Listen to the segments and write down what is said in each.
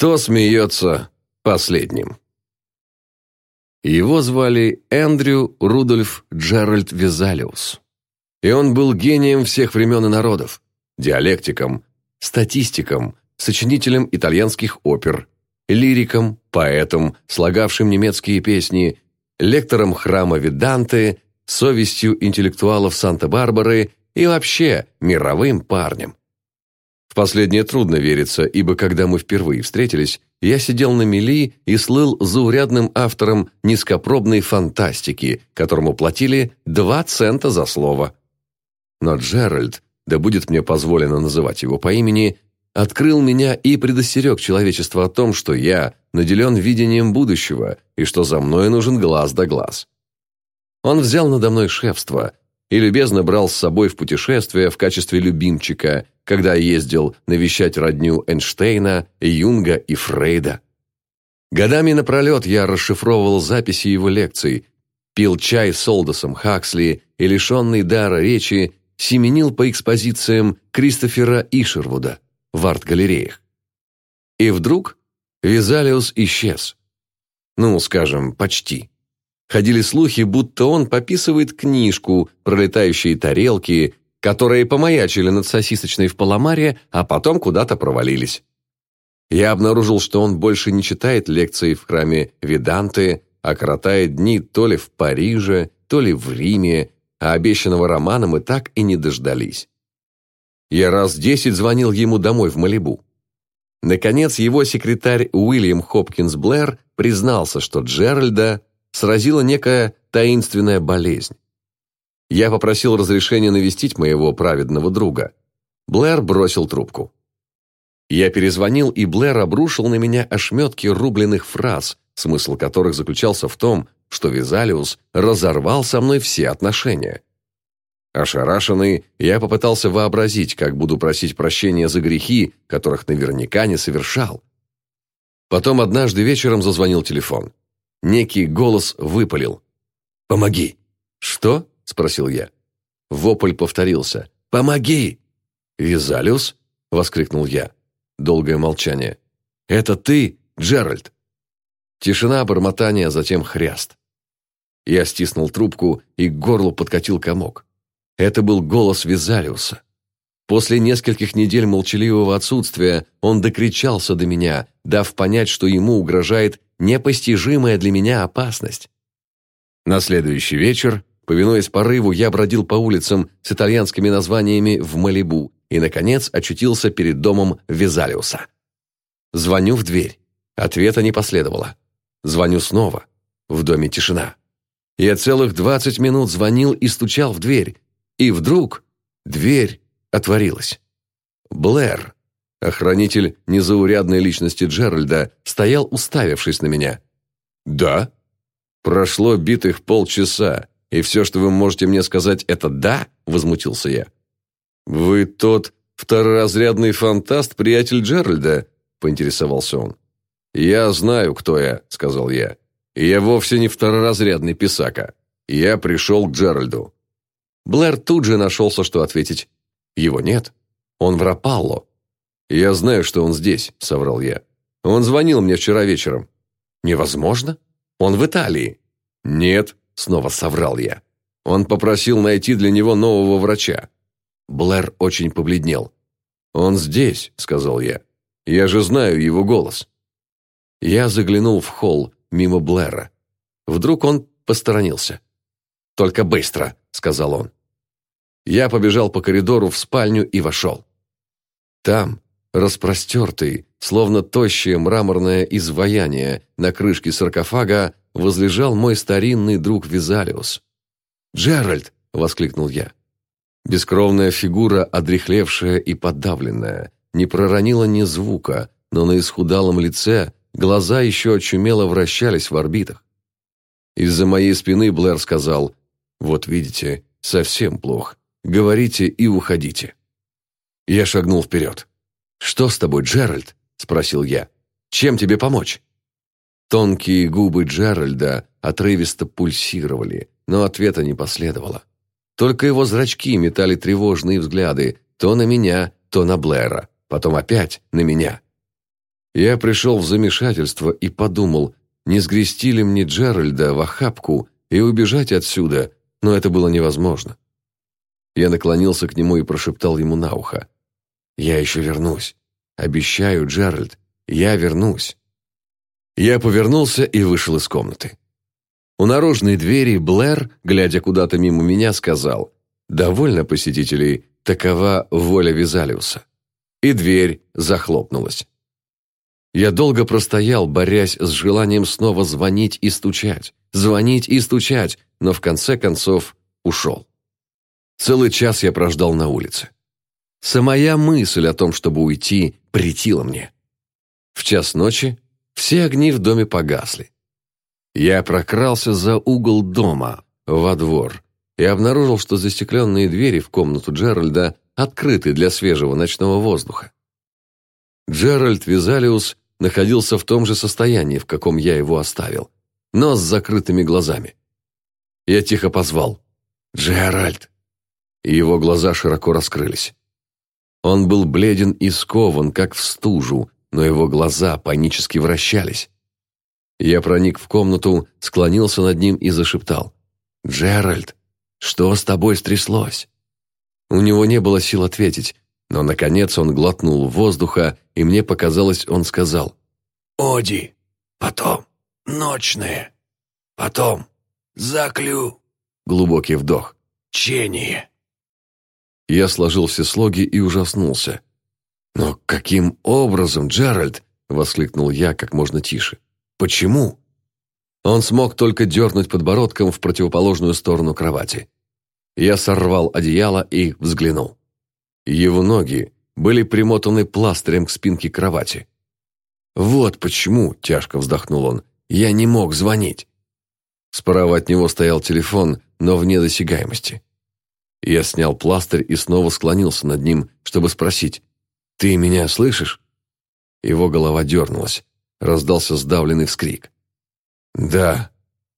Кто смеется последним? Его звали Эндрю Рудольф Джеральд Визалиус. И он был гением всех времен и народов, диалектиком, статистиком, сочинителем итальянских опер, лириком, поэтом, слагавшим немецкие песни, лектором храма Виданте, совестью интеллектуалов Санта-Барбары и вообще мировым парнем. В последнее трудно вериться, ибо когда мы впервые встретились, я сидел на мели и слыл заурядным автором низкопробной фантастики, которому платили два цента за слово. Но Джеральд, да будет мне позволено называть его по имени, открыл меня и предостерег человечество о том, что я наделен видением будущего и что за мной нужен глаз да глаз. Он взял надо мной шефство и любезно брал с собой в путешествие в качестве любимчика, когда ездил навещать родню Эйнштейна, Юнга и Фрейда. Годами напролет я расшифровывал записи его лекций, пил чай с Олдосом Хаксли и, лишенный дара речи, семенил по экспозициям Кристофера Ишервуда в арт-галереях. И вдруг Визалиус исчез. Ну, скажем, почти. Ходили слухи, будто он пописывает книжку про летающие тарелки, которые помаячили над сосисочной в Паламаре, а потом куда-то провалились. Я обнаружил, что он больше не читает лекции в храме Виданты, а коротает дни то ли в Париже, то ли в Риме, а обещанного романа мы так и не дождались. Я раз десять звонил ему домой в Малибу. Наконец, его секретарь Уильям Хопкинс Блэр признался, что Джеральда сразила некая таинственная болезнь. Я попросил разрешения навестить моего праведного друга. Блэр бросил трубку. Я перезвонил, и Блэр обрушил на меня ошметки рубленых фраз, смысл которых заключался в том, что Визалиус разорвал со мной все отношения. Ошарашенный, я попытался вообразить, как буду просить прощения за грехи, которых наверняка не совершал. Потом однажды вечером зазвонил телефон. Некий голос выпалил. «Помоги!» «Что?» – спросил я. Вопль повторился. «Помоги!» «Визалиус?» – воскликнул я. Долгое молчание. «Это ты, Джеральд?» Тишина, бормотание, затем хряст. Я стиснул трубку, и к горлу подкатил комок. Это был голос Визалиуса. После нескольких недель молчаливого отсутствия он докричался до меня, дав понять, что ему угрожает непостижимая для меня опасность. На следующий вечер, повинуясь порыву, я бродил по улицам с итальянскими названиями в Малибу и, наконец, очутился перед домом Визалиуса. Звоню в дверь. Ответа не последовало. Звоню снова. В доме тишина. Я целых двадцать минут звонил и стучал в дверь, и вдруг дверь отворилась. Блэр, охранитель незаурядной личности Джеральда, стоял, уставившись на меня. «Да?» «Прошло битых полчаса, и все, что вы можете мне сказать, это «да?» – возмутился я. «Вы тот второразрядный фантаст, приятель Джеральда?» – поинтересовался он. «Я знаю, кто я», – сказал я. «И я вовсе не второразрядный писака. Я пришел к Джеральду. Блэр тут же нашелся, что ответить. Его нет. Он в Рапалло. «Я знаю, что он здесь», — соврал я. «Он звонил мне вчера вечером». «Невозможно. Он в Италии». «Нет», — снова соврал я. «Он попросил найти для него нового врача». Блэр очень побледнел. «Он здесь», — сказал я. «Я же знаю его голос». Я заглянул в холл мимо Блэра. Вдруг он посторонился. «Только быстро», — сказал он. Я побежал по коридору в спальню и вошел. Там, распростертый, словно тощее мраморное изваяние на крышке саркофага, возлежал мой старинный друг Визалиус. «Джеральд!» — воскликнул я. Бескровная фигура, одрехлевшая и подавленная, не проронила ни звука, но на исхудалом лице глаза еще очумело вращались в орбитах. Из-за моей спины Блэр сказал, «Вот видите, совсем плохо. Говорите и уходите». Я шагнул вперед. «Что с тобой, Джеральд?» – спросил я. «Чем тебе помочь?» Тонкие губы Джеральда отрывисто пульсировали, но ответа не последовало. Только его зрачки метали тревожные взгляды то на меня, то на Блэра, потом опять на меня. Я пришел в замешательство и подумал, не сгрести ли мне Джеральда в охапку и убежать отсюда, но это было невозможно. Я наклонился к нему и прошептал ему на ухо. «Я еще вернусь. Обещаю, Джеральд, я вернусь». Я повернулся и вышел из комнаты. У наружной двери Блэр, глядя куда-то мимо меня, сказал «Довольно посетителей, такова воля Визалиуса». И дверь захлопнулась. Я долго простоял, борясь с желанием снова звонить и стучать, звонить и стучать, но в конце концов ушел. Целый час я прождал на улице. Самая мысль о том, чтобы уйти, претила мне. В час ночи все огни в доме погасли. Я прокрался за угол дома, во двор, и обнаружил, что застекленные двери в комнату Джеральда открыты для свежего ночного воздуха. Джеральд Визалиус находился в том же состоянии, в каком я его оставил, но с закрытыми глазами. Я тихо позвал «Джеральд!» и его глаза широко раскрылись. Он был бледен и скован, как в стужу, но его глаза панически вращались. Я проник в комнату, склонился над ним и зашептал. «Джеральд, что с тобой стряслось?» У него не было сил ответить, но, наконец, он глотнул воздуха, и мне показалось, он сказал. «Оди, потом ночные, потом заклю». Глубокий вдох. «Чение». Я сложил все слоги и ужаснулся. «Но каким образом, Джеральд?» — воскликнул я как можно тише. «Почему?» Он смог только дернуть подбородком в противоположную сторону кровати. Я сорвал одеяло и взглянул. Его ноги были примотаны пластырем к спинке кровати. «Вот почему», — тяжко вздохнул он, — «я не мог звонить». Справа от него стоял телефон, но вне досягаемости. Я снял пластырь и снова склонился над ним, чтобы спросить, «Ты меня слышишь?» Его голова дернулась. Раздался сдавленный вскрик. «Да,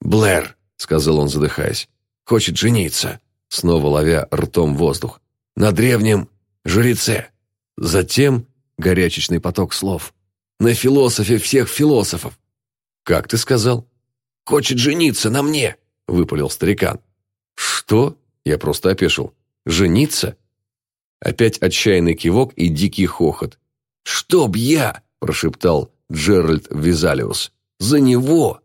Блэр», — сказал он, задыхаясь, — «хочет жениться», снова ловя ртом воздух, «на древнем жреце». Затем горячечный поток слов. «На философе всех философов». «Как ты сказал?» «Хочет жениться на мне», — выпалил старикан. «Что?» — я просто опешил. «Жениться?» Опять отчаянный кивок и дикий хохот. «Чтоб я!» – прошептал Джеральд Визалиус. «За него!»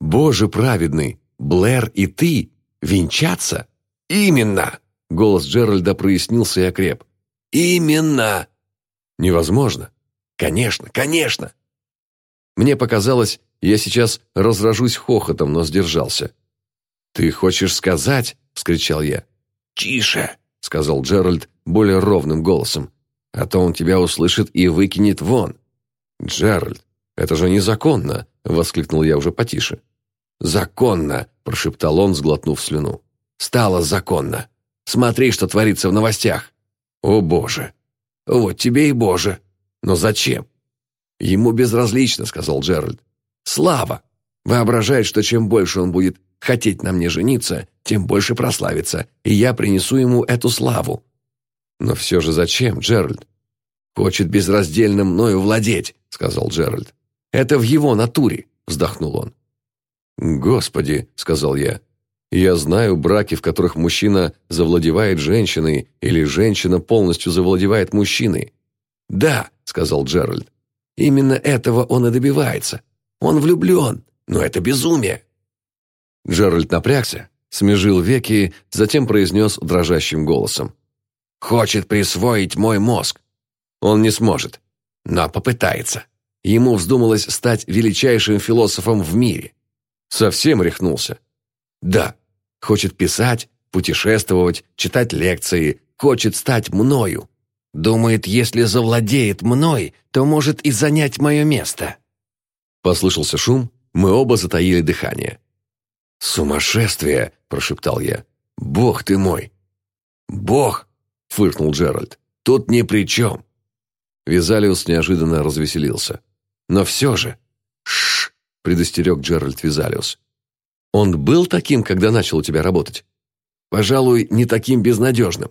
«Боже праведный! Блэр и ты! Венчаться?» «Именно!» – голос Джеральда прояснился и окреп. «Именно!» «Невозможно!» «Конечно, конечно!» Мне показалось, я сейчас разражусь хохотом, но сдержался. «Ты хочешь сказать?» – вскричал я. «Тише!» – сказал Джеральд более ровным голосом. «А то он тебя услышит и выкинет вон». «Джеральд, это же незаконно!» – воскликнул я уже потише. «Законно!» – прошептал он, сглотнув слюну. «Стало законно! Смотри, что творится в новостях!» «О, Боже! Вот тебе и Боже! Но зачем?» «Ему безразлично», – сказал Джеральд. «Слава! Воображает, что чем больше он будет хотеть на мне жениться, тем больше прославится, и я принесу ему эту славу. Но все же зачем, Джеральд? Хочет безраздельно мною владеть, сказал Джеральд. Это в его натуре, вздохнул он. Господи, сказал я. Я знаю браки, в которых мужчина завладевает женщиной или женщина полностью завладевает мужчиной. Да, сказал Джеральд. Именно этого он и добивается. Он влюблен, но это безумие. Джеральд напрягся, смежил веки, затем произнес дрожащим голосом. «Хочет присвоить мой мозг. Он не сможет, но попытается. Ему вздумалось стать величайшим философом в мире. Совсем рехнулся. Да, хочет писать, путешествовать, читать лекции, хочет стать мною. Думает, если завладеет мной, то может и занять мое место». Послышался шум, мы оба затаили дыхание. «Сумасшествие!» – прошептал я. «Бог ты мой!» «Бог!» – фыркнул Джеральд. «Тут ни при чем!» Визалиус неожиданно развеселился. «Но все же...» «Шш!» – предостерег Джеральд Визалиус. «Он был таким, когда начал у тебя работать?» «Пожалуй, не таким безнадежным».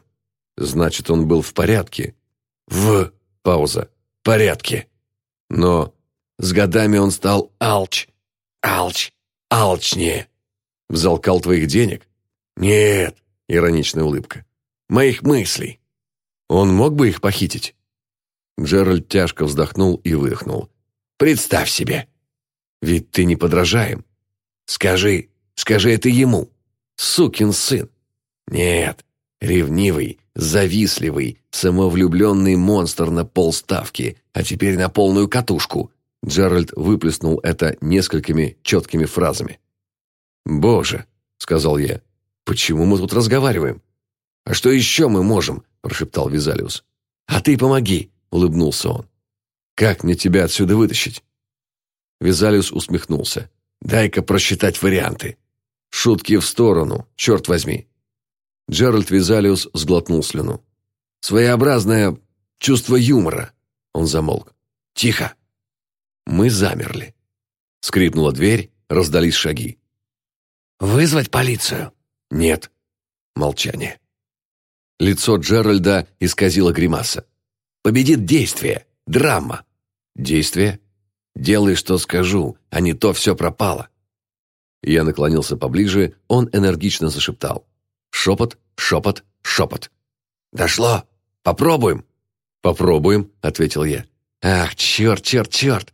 «Значит, он был в порядке?» «В...» – пауза. «Порядке». Но с годами он стал алч, алч, алчнее. Взалкал твоих денег? Нет, ироничная улыбка. Моих мыслей. Он мог бы их похитить? Джеральд тяжко вздохнул и выдохнул. Представь себе. Ведь ты не подражаем. Скажи, скажи это ему. Сукин сын. Нет, ревнивый, завистливый, самовлюбленный монстр на полставки, а теперь на полную катушку. Джеральд выплеснул это несколькими четкими фразами. «Боже», — сказал я, — «почему мы тут разговариваем?» «А что еще мы можем?» – прошептал Визалиус. «А ты помоги!» – улыбнулся он. «Как мне тебя отсюда вытащить?» Визалиус усмехнулся. «Дай-ка просчитать варианты. Шутки в сторону, черт возьми». Джеральд Визалиус сглотнул слюну. «Своеобразное чувство юмора». Он замолк. «Тихо!» Мы замерли. Скрипнула дверь, раздались шаги. «Вызвать полицию?» «Нет». Молчание. Лицо Джеральда исказило гримаса. «Победит действие! Драма!» «Действие? Делай, что скажу, а не то все пропало!» Я наклонился поближе, он энергично зашептал. Шепот, шепот, шепот. «Дошло! Попробуем!» «Попробуем», — ответил я. «Ах, черт, черт, черт!»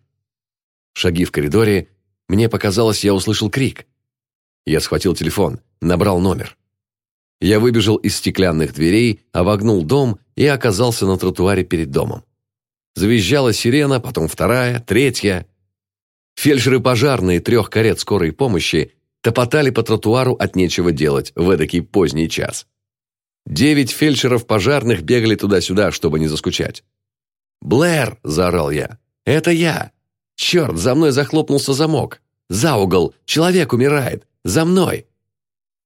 Шаги в коридоре. Мне показалось, я услышал крик. Я схватил телефон, набрал номер. Я выбежал из стеклянных дверей, обогнул дом и оказался на тротуаре перед домом. Завизжала сирена, потом вторая, третья. Фельдшеры пожарные трех карет скорой помощи топотали по тротуару от нечего делать в эдакий поздний час. Девять фельдшеров пожарных бегали туда-сюда, чтобы не заскучать. «Блэр!» – заорал я. «Это я! Черт, за мной захлопнулся замок! За угол! Человек умирает! За мной!»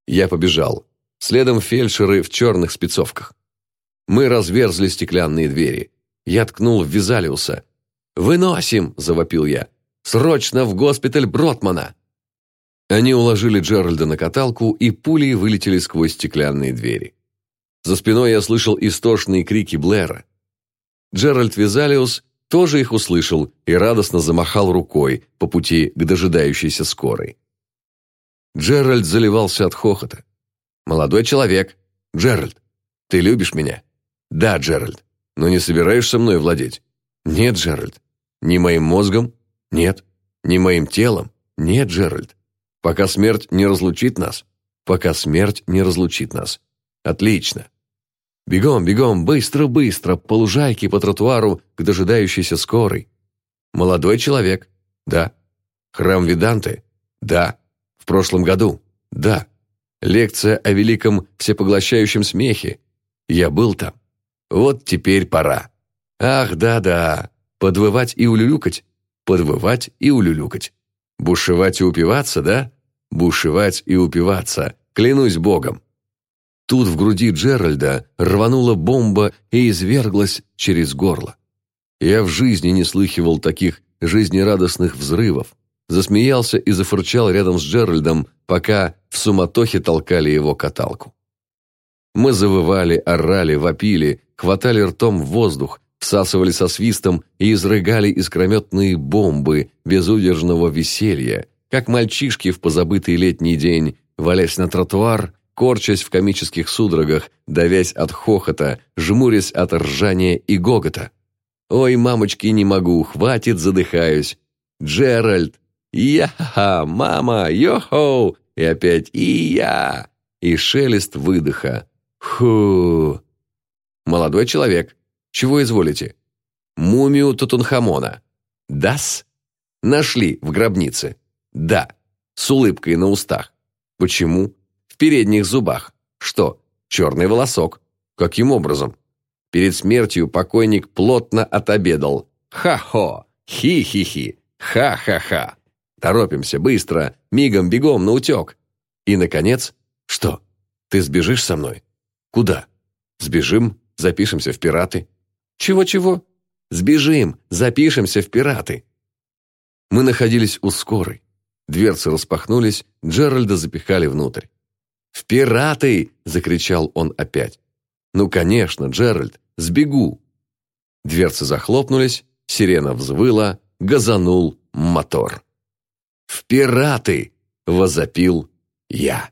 Я побежал. Следом фельдшеры в черных спецовках. Мы разверзли стеклянные двери. Я ткнул в Визалиуса. «Выносим!» – завопил я. «Срочно в госпиталь Бротмана!» Они уложили Джеральда на каталку, и пули вылетели сквозь стеклянные двери. За спиной я слышал истошные крики Блэра. Джеральд Визалиус тоже их услышал и радостно замахал рукой по пути к дожидающейся скорой. Джеральд заливался от хохота. «Молодой человек! Джеральд, ты любишь меня?» «Да, Джеральд. Но не собираешься мной владеть?» «Нет, Джеральд. Ни моим мозгом? Нет. Ни моим телом? Нет, Джеральд. Пока смерть не разлучит нас? Пока смерть не разлучит нас. Отлично. Бегом, бегом, быстро, быстро, по лужайке, по тротуару, к дожидающейся скорой. Молодой человек? Да. Храм Виданты? Да. В прошлом году? Да. Лекция о великом всепоглощающем смехе? Я был там. Вот теперь пора. Ах, да-да. Подвывать и улюлюкать? Подвывать и улюлюкать. Бушевать и упиваться, да? Бушевать и упиваться. Клянусь богом. Тут в груди Джеральда рванула бомба и изверглась через горло. Я в жизни не слыхивал таких жизнерадостных взрывов, засмеялся и зафырчал рядом с Джеральдом, пока в суматохе толкали его каталку. Мы завывали, орали, вопили, хватали ртом в воздух, всасывали со свистом и изрыгали искрометные бомбы безудержного веселья, как мальчишки в позабытый летний день, валясь на тротуар, корчась в комических судорогах, давясь от хохота, жмурясь от ржания и гогота. «Ой, мамочки, не могу, хватит, задыхаюсь! Джеральд! Я, мама, йо-хоу! И опять и я! И шелест выдоха. Ху! Молодой человек, чего изволите? Мумию Тутанхамона. Дас? Нашли в гробнице. Да, с улыбкой на устах. Почему? В передних зубах. Что? Черный волосок. Каким образом? Перед смертью покойник плотно отобедал. Ха-хо! Хи-хи-хи! Ха-ха-ха! Торопимся, быстро, мигом, бегом, на утек. И, наконец, что? Ты сбежишь со мной? Куда? Сбежим, запишемся в пираты. Чего-чего? Сбежим, запишемся в пираты. Мы находились у скорой. Дверцы распахнулись, Джеральда запихали внутрь. «В пираты!» – закричал он опять. «Ну, конечно, Джеральд, сбегу!» Дверцы захлопнулись, сирена взвыла, газанул мотор. «В пираты!» – возопил я.